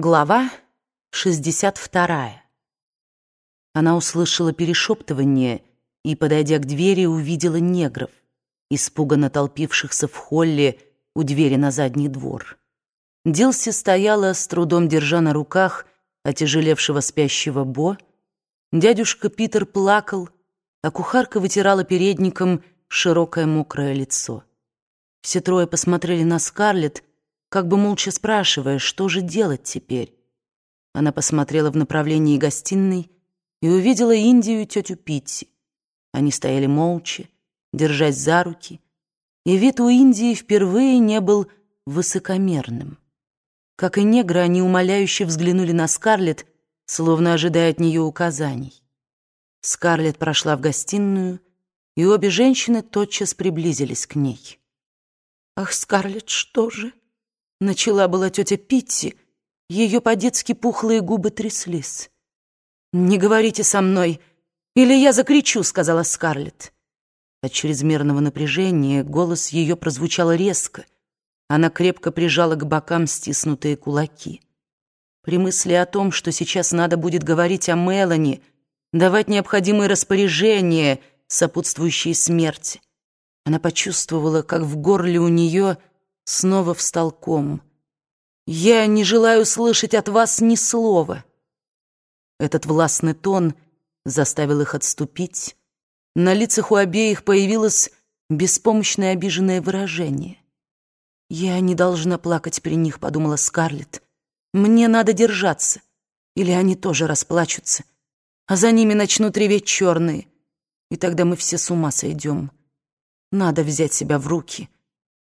Глава 62. Она услышала перешептывание и, подойдя к двери, увидела негров, испуганно толпившихся в холле у двери на задний двор. Дилси стояла, с трудом держа на руках отяжелевшего спящего Бо. Дядюшка Питер плакал, а кухарка вытирала передником широкое мокрое лицо. Все трое посмотрели на Скарлетт, как бы молча спрашивая, что же делать теперь. Она посмотрела в направлении гостиной и увидела Индию и тетю Питти. Они стояли молча, держась за руки, и вид у Индии впервые не был высокомерным. Как и негры, они умоляюще взглянули на Скарлетт, словно ожидая от нее указаний. Скарлетт прошла в гостиную, и обе женщины тотчас приблизились к ней. «Ах, Скарлетт, что же?» Начала была тетя Питти, ее по-детски пухлые губы тряслись. «Не говорите со мной, или я закричу», — сказала Скарлетт. От чрезмерного напряжения голос ее прозвучал резко. Она крепко прижала к бокам стиснутые кулаки. При мысли о том, что сейчас надо будет говорить о Мелани, давать необходимые распоряжения, сопутствующие смерти, она почувствовала, как в горле у нее снова встал ком. «Я не желаю слышать от вас ни слова». Этот властный тон заставил их отступить. На лицах у обеих появилось беспомощное обиженное выражение. «Я не должна плакать при них», — подумала Скарлетт. «Мне надо держаться, или они тоже расплачутся, а за ними начнут реветь черные, и тогда мы все с ума сойдем. Надо взять себя в руки»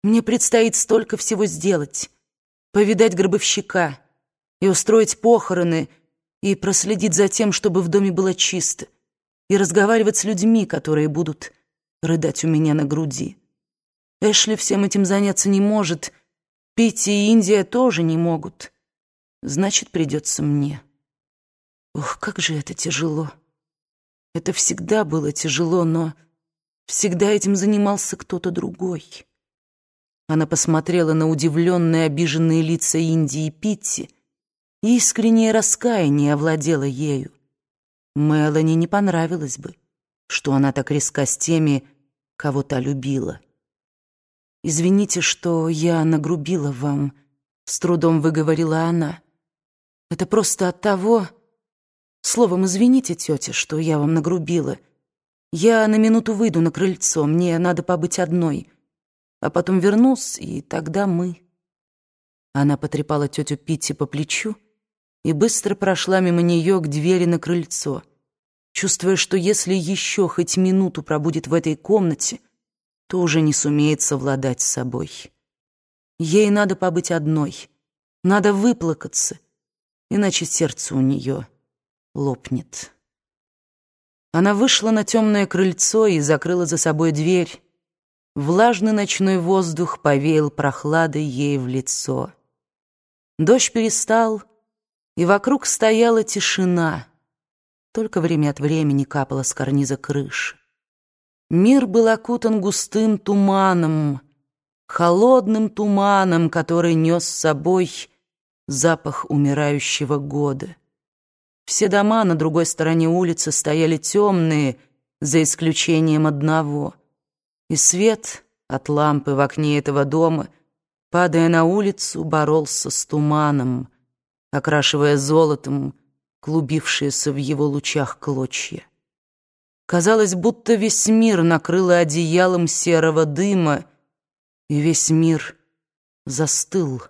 Мне предстоит столько всего сделать. Повидать гробовщика и устроить похороны, и проследить за тем, чтобы в доме было чисто, и разговаривать с людьми, которые будут рыдать у меня на груди. Эшли всем этим заняться не может, Питти и Индия тоже не могут. Значит, придется мне. Ох, как же это тяжело. Это всегда было тяжело, но всегда этим занимался кто-то другой. Она посмотрела на удивленные, обиженные лица Индии и Питти, и искреннее раскаяние овладело ею. Мелани не понравилось бы, что она так резка с теми, кого та любила. «Извините, что я нагрубила вам», — с трудом выговорила она. «Это просто от того...» Словом, извините, тетя, что я вам нагрубила. Я на минуту выйду на крыльцо, мне надо побыть одной а потом вернулся, и тогда мы...» Она потрепала тетю Питти по плечу и быстро прошла мимо нее к двери на крыльцо, чувствуя, что если еще хоть минуту пробудет в этой комнате, то уже не сумеет совладать с собой. Ей надо побыть одной, надо выплакаться, иначе сердце у нее лопнет. Она вышла на темное крыльцо и закрыла за собой дверь, Влажный ночной воздух повеял прохладой ей в лицо. Дождь перестал, и вокруг стояла тишина. Только время от времени капала с карниза крыши. Мир был окутан густым туманом, холодным туманом, который нес с собой запах умирающего года. Все дома на другой стороне улицы стояли темные, за исключением одного — и свет от лампы в окне этого дома, падая на улицу, боролся с туманом, окрашивая золотом клубившиеся в его лучах клочья. Казалось, будто весь мир накрыло одеялом серого дыма, и весь мир застыл.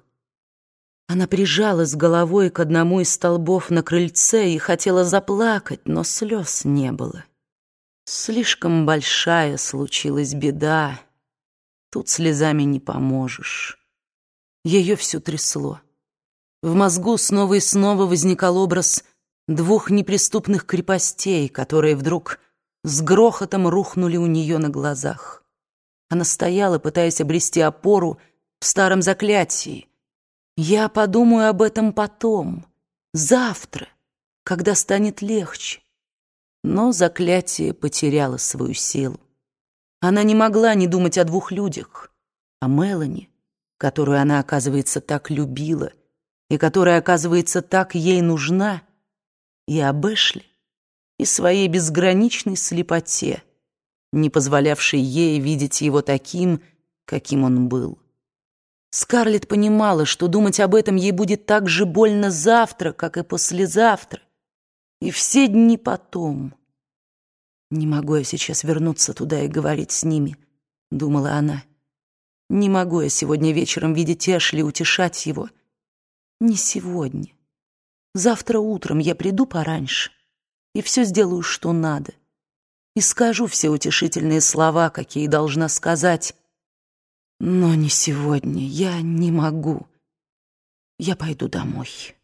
Она прижалась головой к одному из столбов на крыльце и хотела заплакать, но слез не было. Слишком большая случилась беда. Тут слезами не поможешь. Ее все трясло. В мозгу снова и снова возникал образ двух неприступных крепостей, которые вдруг с грохотом рухнули у нее на глазах. Она стояла, пытаясь обрести опору в старом заклятии. «Я подумаю об этом потом, завтра, когда станет легче». Но заклятие потеряло свою силу. Она не могла не думать о двух людях, о Мелани, которую она, оказывается, так любила, и которая, оказывается, так ей нужна, и об Эшли, и своей безграничной слепоте, не позволявшей ей видеть его таким, каким он был. Скарлетт понимала, что думать об этом ей будет так же больно завтра, как и послезавтра, и все дни потом. «Не могу я сейчас вернуться туда и говорить с ними», — думала она. «Не могу я сегодня вечером видеть Эшли, утешать его. Не сегодня. Завтра утром я приду пораньше и все сделаю, что надо, и скажу все утешительные слова, какие должна сказать, но не сегодня, я не могу. Я пойду домой».